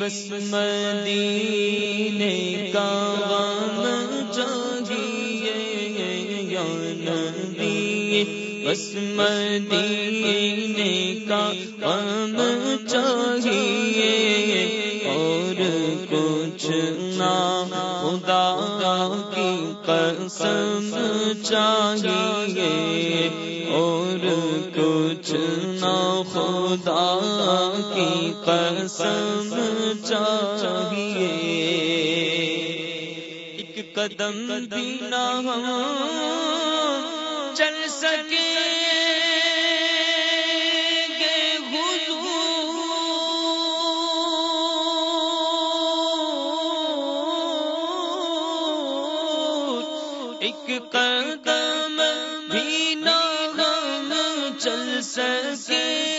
بس مدینے کا غم چاہیے یا نبی، بس مدینے کا غم چاہیے اور کچھ نہ خدا کی قسم چاہیے خدا کی قسم چاہیے۔ ایک قدم بھی نہ چل سکے۔ ایک قدم بھی نہ ہم چل سکے۔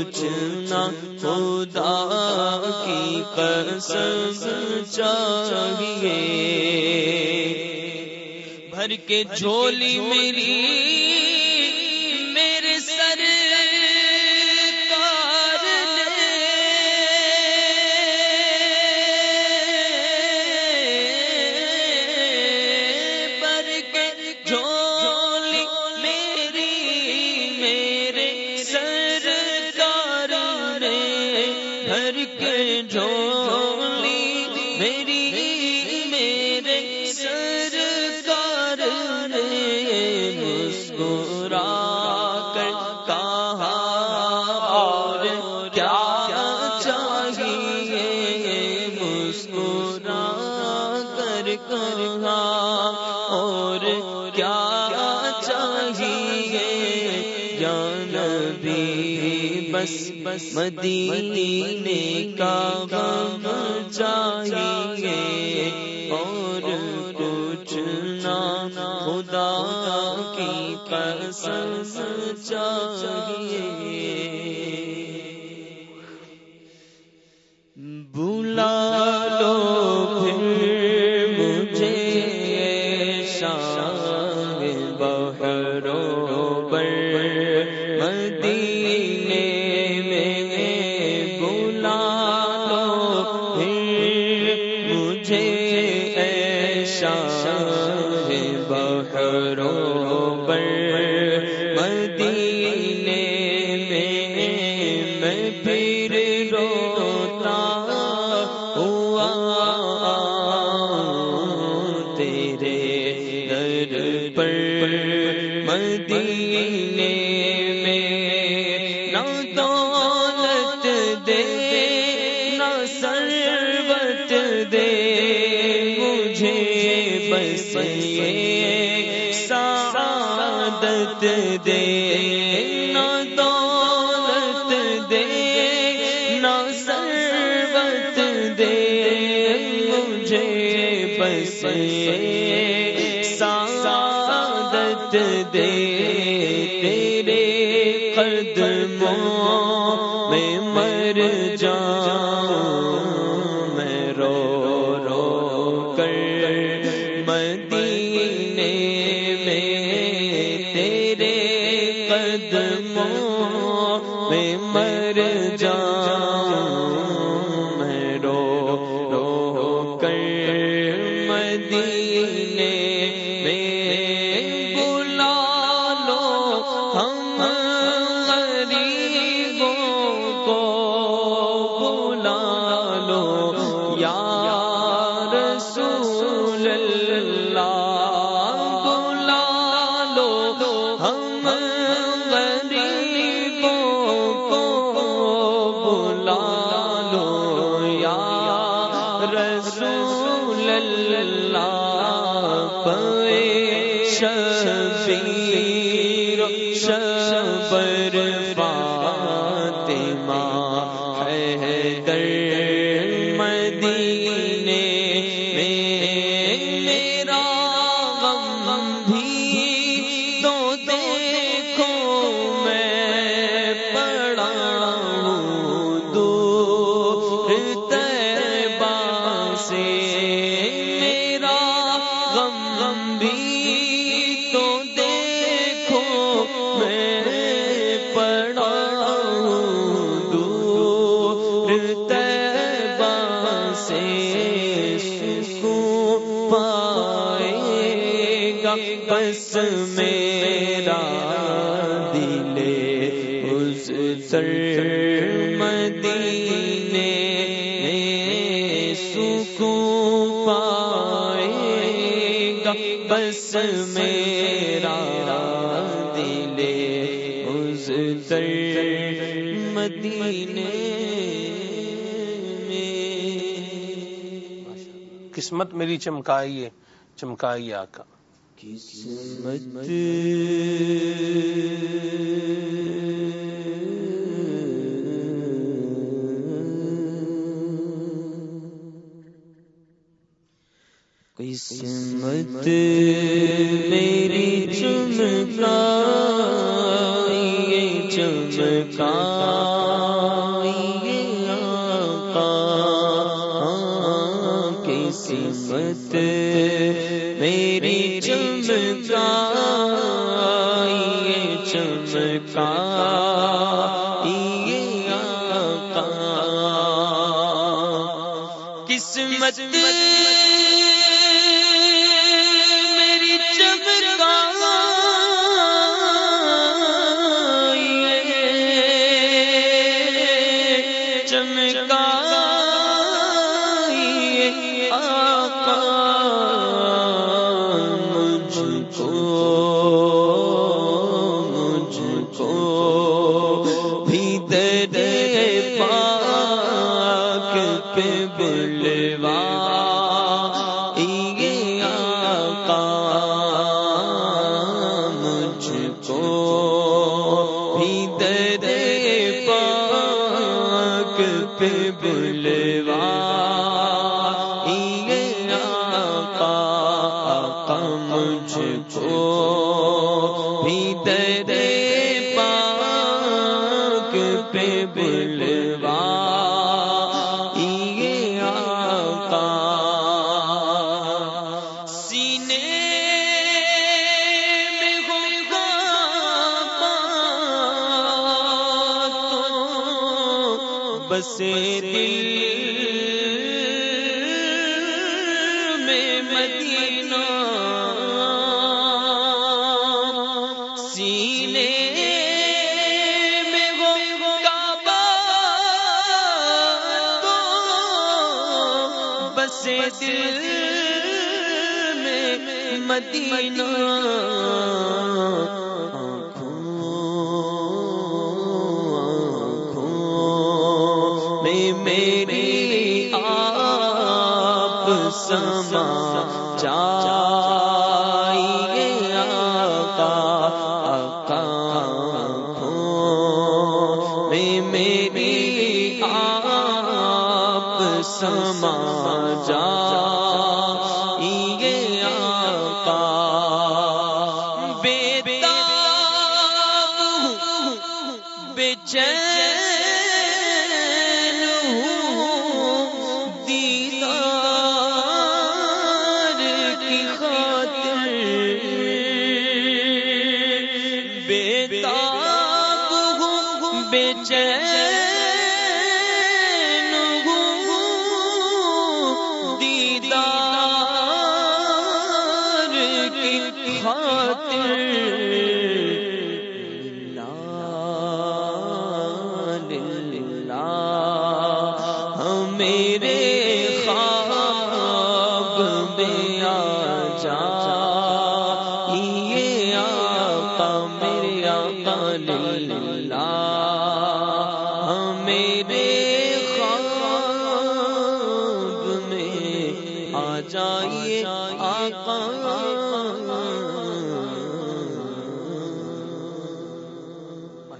کچھ خدا کی قسم چاہیے۔ بھر کے جھولی میری بس بس مدینے کا غم چاہیے اور کچھ نہ خدا کی قسم چاہیے۔ تیرے در پر مدینے میں نہ دولت دے، نہ سربت دے۔ مجھے بس سعادت دے۔ میں مر جاؤں، میں رو رو کر مدینے میں تیرے قدموں میں مر جاؤں، میں رو رو کر مدینے شر پائے گا بس میرا دل اس سر مدینے سکون پائے گا بس میرا دل اس سر مدینے قسمت میری چمکائیے چمکائیے آقا۔ قسمت قسمت میری چمکا چمکا آقا مجھ کو۔ پہ بلے بسے دل میں مدینہ سینے میں ہوگا تو بسے دل میں مدینہ چاہیے آقا آقا ہاں۔ میں میری خاطر میرے جا آقا میرے آقا